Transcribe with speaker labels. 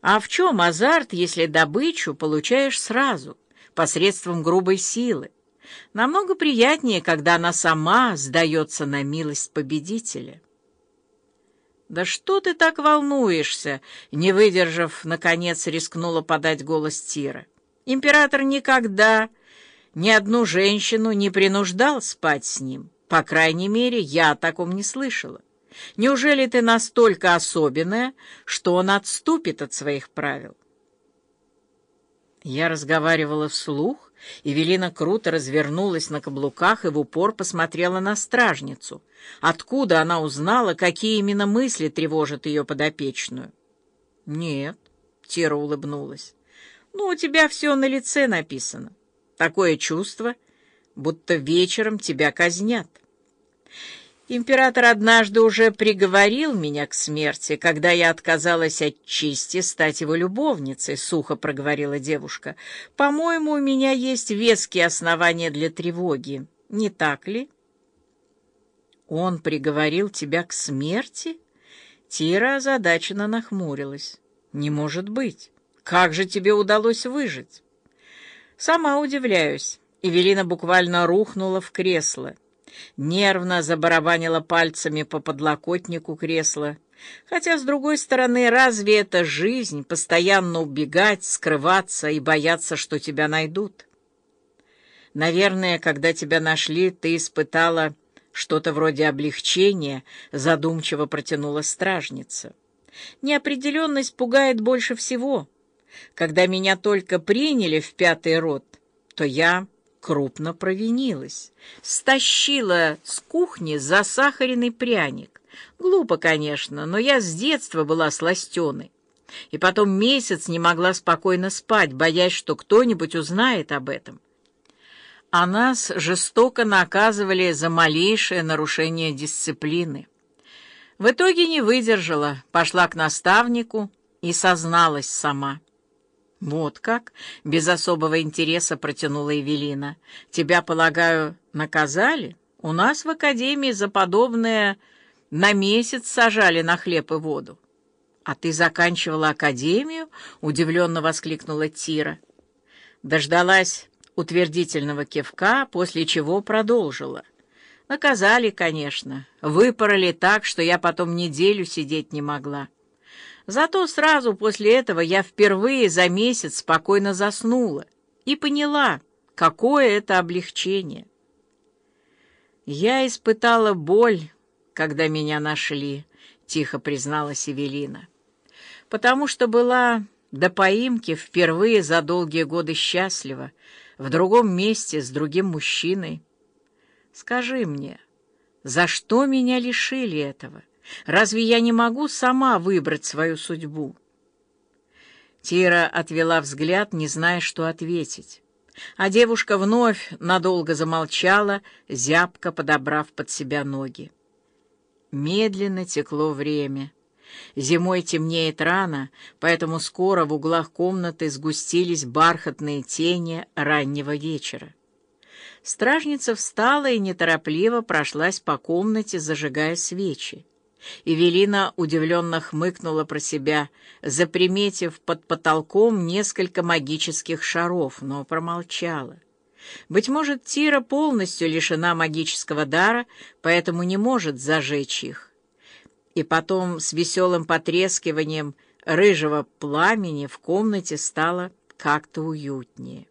Speaker 1: А в чем азарт, если добычу получаешь сразу, посредством грубой силы? Намного приятнее, когда она сама сдается на милость победителя. «Да что ты так волнуешься?» Не выдержав, наконец рискнула подать голос Тира. «Император никогда ни одну женщину не принуждал спать с ним. По крайней мере, я о таком не слышала. Неужели ты настолько особенная, что он отступит от своих правил?» Я разговаривала вслух, и Велина круто развернулась на каблуках и в упор посмотрела на стражницу. Откуда она узнала, какие именно мысли тревожат ее подопечную? «Нет», — Тира улыбнулась, — «ну, у тебя все на лице написано. Такое чувство, будто вечером тебя казнят». Император однажды уже приговорил меня к смерти, когда я отказалась от чести стать его любовницей, — сухо проговорила девушка. По-моему, у меня есть веские основания для тревоги. Не так ли? Он приговорил тебя к смерти? Тира озадаченно нахмурилась. Не может быть. Как же тебе удалось выжить? Сама удивляюсь. Эвелина буквально рухнула в кресло нервно забарабанила пальцами по подлокотнику кресла. Хотя, с другой стороны, разве это жизнь, постоянно убегать, скрываться и бояться, что тебя найдут? Наверное, когда тебя нашли, ты испытала что-то вроде облегчения, задумчиво протянула стражница. Неопределенность пугает больше всего. Когда меня только приняли в пятый род, то я крупно провинилась. Стащила с кухни засахаренный пряник. Глупо, конечно, но я с детства была сластеной. И потом месяц не могла спокойно спать, боясь, что кто-нибудь узнает об этом. А нас жестоко наказывали за малейшее нарушение дисциплины. В итоге не выдержала, пошла к наставнику и созналась сама. «Вот как?» — без особого интереса протянула Эвелина. «Тебя, полагаю, наказали? У нас в академии за подобное на месяц сажали на хлеб и воду». «А ты заканчивала академию?» — удивленно воскликнула Тира. Дождалась утвердительного кивка, после чего продолжила. «Наказали, конечно. Выпороли так, что я потом неделю сидеть не могла». Зато сразу после этого я впервые за месяц спокойно заснула и поняла, какое это облегчение. «Я испытала боль, когда меня нашли», — тихо призналась Эвелина, «потому что была до поимки впервые за долгие годы счастлива, в другом месте с другим мужчиной. Скажи мне, за что меня лишили этого?» Разве я не могу сама выбрать свою судьбу?» Тира отвела взгляд, не зная, что ответить. А девушка вновь надолго замолчала, зябко подобрав под себя ноги. Медленно текло время. Зимой темнеет рано, поэтому скоро в углах комнаты сгустились бархатные тени раннего вечера. Стражница встала и неторопливо прошлась по комнате, зажигая свечи. Эвелина удивленно хмыкнула про себя, заприметив под потолком несколько магических шаров, но промолчала. Быть может, Тира полностью лишена магического дара, поэтому не может зажечь их. И потом с веселым потрескиванием рыжего пламени в комнате стало как-то уютнее.